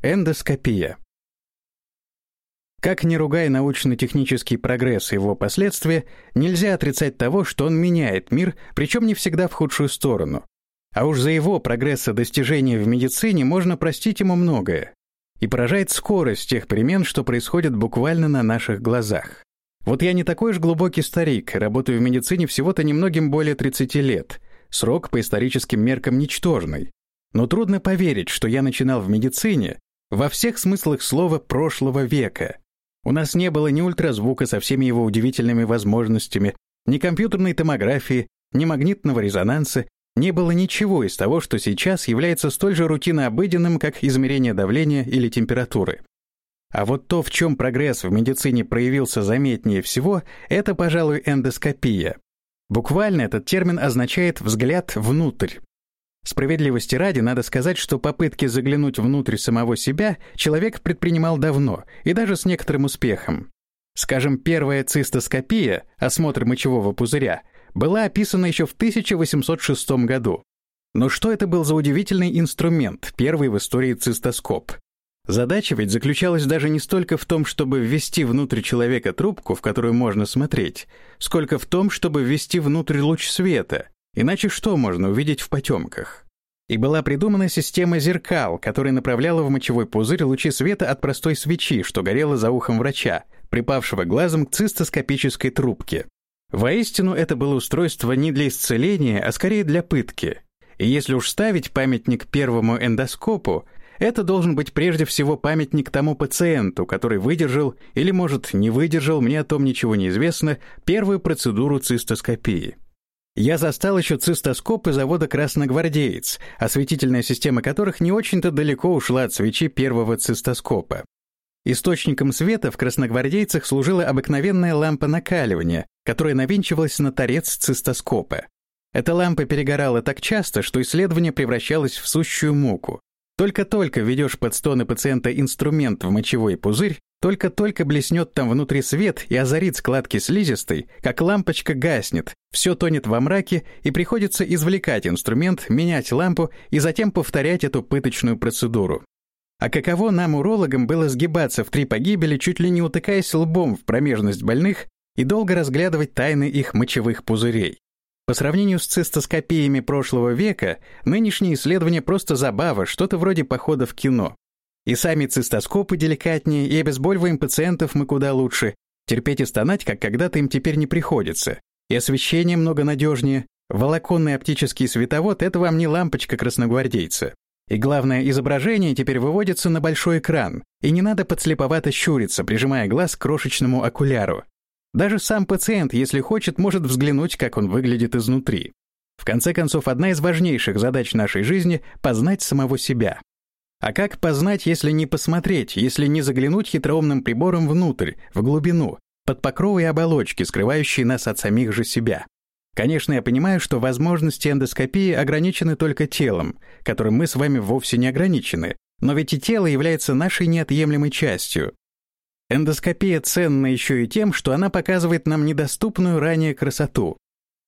Эндоскопия. Как ни ругай научно-технический прогресс и его последствия, нельзя отрицать того, что он меняет мир, причем не всегда в худшую сторону. А уж за его прогресс и достижения в медицине можно простить ему многое. И поражает скорость тех перемен, что происходят буквально на наших глазах. Вот я не такой уж глубокий старик, работаю в медицине всего-то немногим более 30 лет. Срок по историческим меркам ничтожный. Но трудно поверить, что я начинал в медицине, во всех смыслах слова прошлого века. У нас не было ни ультразвука со всеми его удивительными возможностями, ни компьютерной томографии, ни магнитного резонанса, не было ничего из того, что сейчас является столь же рутинно обыденным, как измерение давления или температуры. А вот то, в чем прогресс в медицине проявился заметнее всего, это, пожалуй, эндоскопия. Буквально этот термин означает «взгляд внутрь». Справедливости ради надо сказать, что попытки заглянуть внутрь самого себя человек предпринимал давно и даже с некоторым успехом. Скажем, первая цистоскопия, осмотр мочевого пузыря, была описана еще в 1806 году. Но что это был за удивительный инструмент, первый в истории цистоскоп? Задача ведь заключалась даже не столько в том, чтобы ввести внутрь человека трубку, в которую можно смотреть, сколько в том, чтобы ввести внутрь луч света, Иначе что можно увидеть в потемках? И была придумана система зеркал, которая направляла в мочевой пузырь лучи света от простой свечи, что горело за ухом врача, припавшего глазом к цистоскопической трубке. Воистину, это было устройство не для исцеления, а скорее для пытки. И если уж ставить памятник первому эндоскопу, это должен быть прежде всего памятник тому пациенту, который выдержал, или, может, не выдержал, мне о том ничего не известно, первую процедуру цистоскопии. Я застал еще цистоскопы завода «Красногвардеец», осветительная система которых не очень-то далеко ушла от свечи первого цистоскопа. Источником света в красногвардейцах служила обыкновенная лампа накаливания, которая навинчивалась на торец цистоскопа. Эта лампа перегорала так часто, что исследование превращалось в сущую муку. Только-только ведешь под стоны пациента инструмент в мочевой пузырь, только-только блеснет там внутри свет и озарит складки слизистой, как лампочка гаснет, все тонет во мраке, и приходится извлекать инструмент, менять лампу и затем повторять эту пыточную процедуру. А каково нам, урологам, было сгибаться в три погибели, чуть ли не утыкаясь лбом в промежность больных и долго разглядывать тайны их мочевых пузырей. По сравнению с цистоскопиями прошлого века, нынешние исследования просто забава, что-то вроде похода в кино. И сами цистоскопы деликатнее, и обезболиваем пациентов мы куда лучше. Терпеть и стонать, как когда-то им теперь не приходится. И освещение много надежнее. Волоконный оптический световод — это вам не лампочка красногвардейца. И главное, изображение теперь выводится на большой экран, и не надо подслеповато щуриться, прижимая глаз к крошечному окуляру. Даже сам пациент, если хочет, может взглянуть, как он выглядит изнутри. В конце концов, одна из важнейших задач нашей жизни — познать самого себя. А как познать, если не посмотреть, если не заглянуть хитроумным прибором внутрь, в глубину, под покровой оболочки, скрывающей нас от самих же себя? Конечно, я понимаю, что возможности эндоскопии ограничены только телом, которым мы с вами вовсе не ограничены, но ведь и тело является нашей неотъемлемой частью, Эндоскопия ценна еще и тем, что она показывает нам недоступную ранее красоту.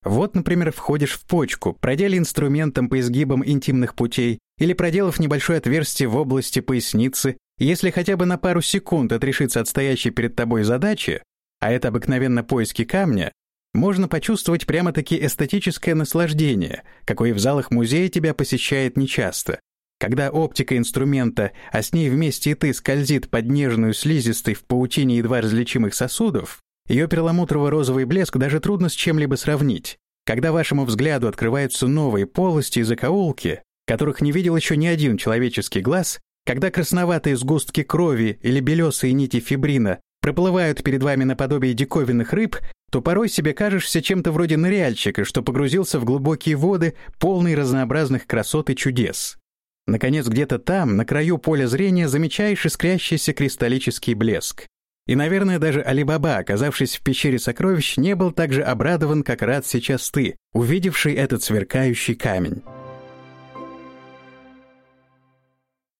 Вот, например, входишь в почку, проделя инструментом по изгибам интимных путей или проделав небольшое отверстие в области поясницы, если хотя бы на пару секунд отрешиться от стоящей перед тобой задачи, а это обыкновенно поиски камня, можно почувствовать прямо-таки эстетическое наслаждение, какое в залах музея тебя посещает нечасто. Когда оптика инструмента, а с ней вместе и ты скользит под нежную слизистой в паутине едва различимых сосудов, ее перламутрово-розовый блеск даже трудно с чем-либо сравнить. Когда вашему взгляду открываются новые полости и закоулки, которых не видел еще ни один человеческий глаз, когда красноватые сгустки крови или белесые нити фибрина проплывают перед вами наподобие диковинных рыб, то порой себе кажешься чем-то вроде ныряльщика, что погрузился в глубокие воды, полные разнообразных красот и чудес. Наконец, где-то там, на краю поля зрения, замечаешь искрящийся кристаллический блеск. И, наверное, даже Алибаба, оказавшись в пещере сокровищ, не был так же обрадован, как рад сейчас ты, увидевший этот сверкающий камень.